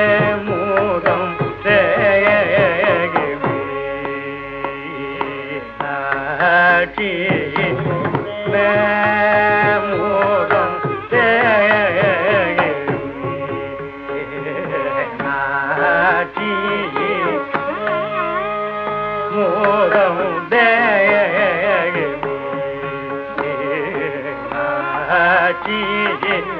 மேமுதம் தேகி மேமுதம் தேகி மோதம் தேகி மூதம்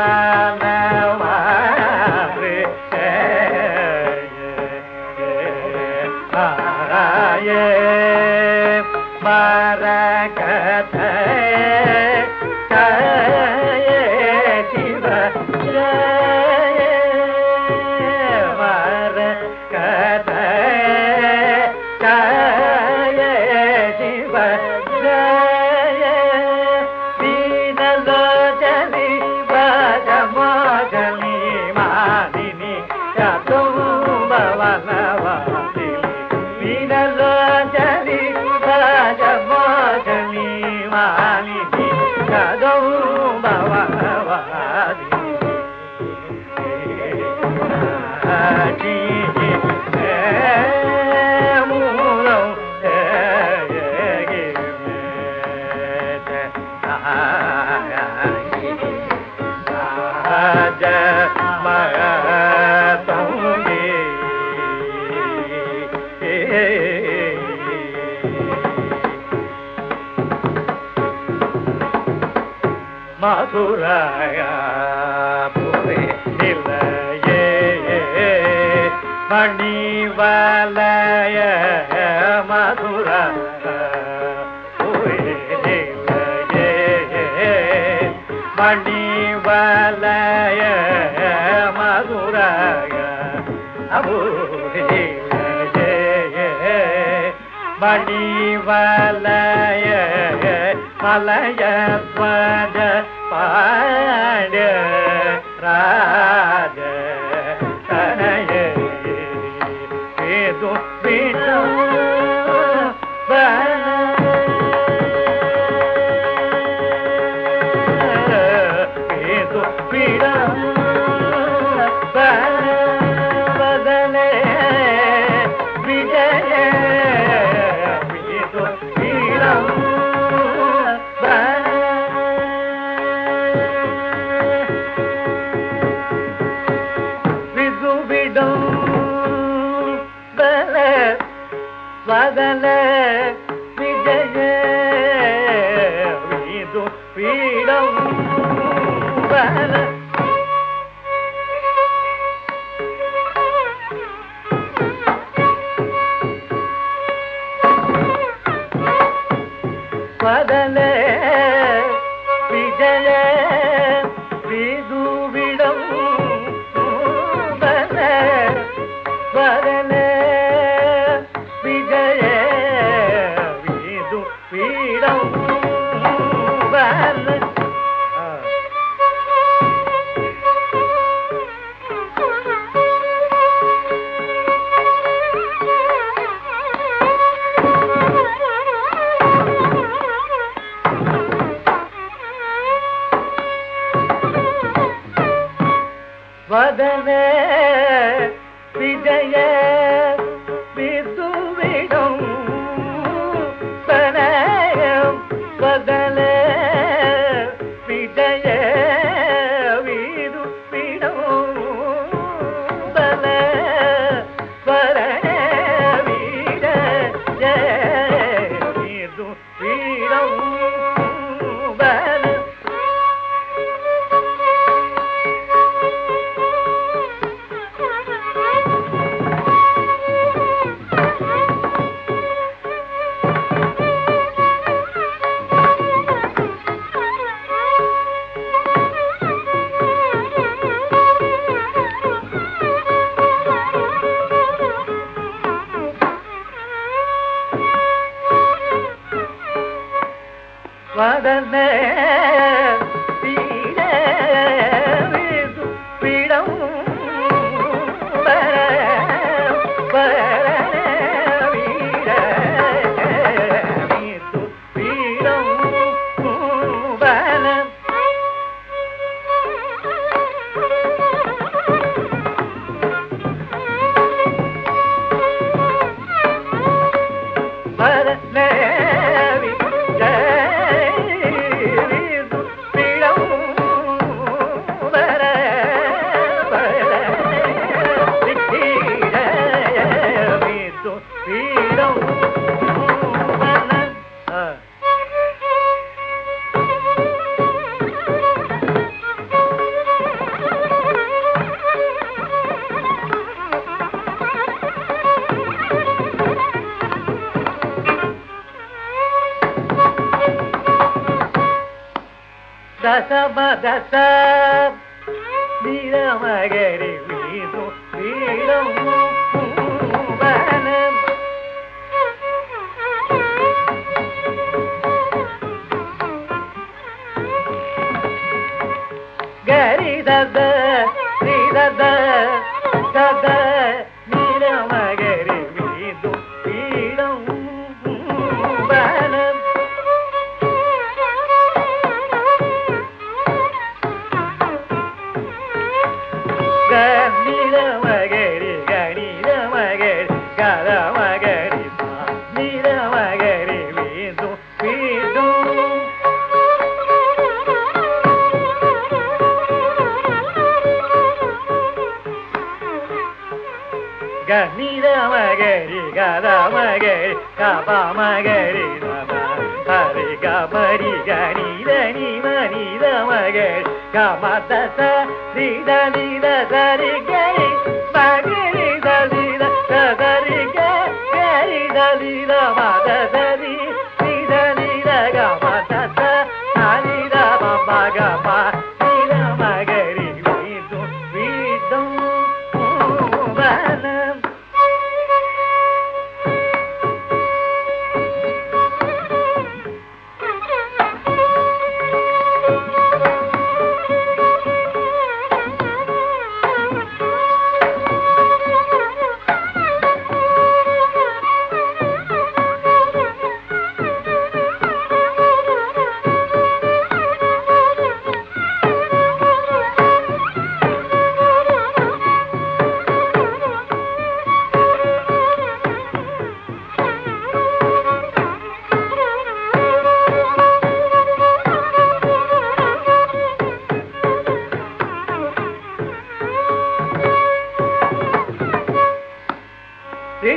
的弯 மதுராயா? புரே நிலையே மணிவலய மதுரா புரே நிலையே மணிவலய மதுராய? அபுரே மணிவலய மலய ஸ்வஜ பாட ராஜ. வதல விஜய விது பீடம் பல வதன ரசமதச நிரமகரி గనిరమగరి గరమగరి గపమగరి హరి గమరి గనిరని మనిరమగరి గమద సరిద నిద సరి గరి సగిరి దరిద సదరి గరి దరిద మద సరి నిద నిద గమద సరిద మమ గమ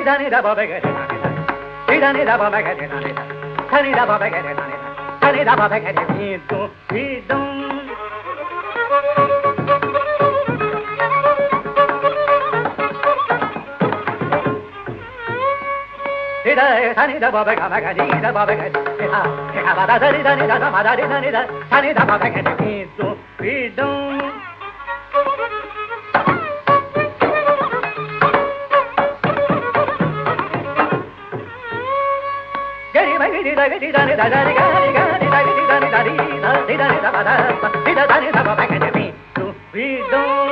ni da ni da ba ba ga ni da ni da ni da ba ba ga ni da ni da ni da ba ba ga ni da ni da ni da ba ba ga ni ni We don't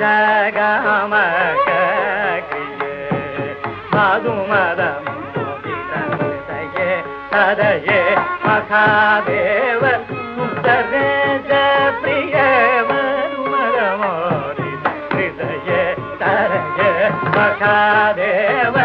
ಜಗಮಕ ಮಧುಮದ ಸದಯೇ Mahadeva ಸರ್ವೇಶ ಪ್ರಿಯ ಮಧುಮದ ಮೋರಿ ಹೃದಯ ತರಯ ಮಹಾದೇವ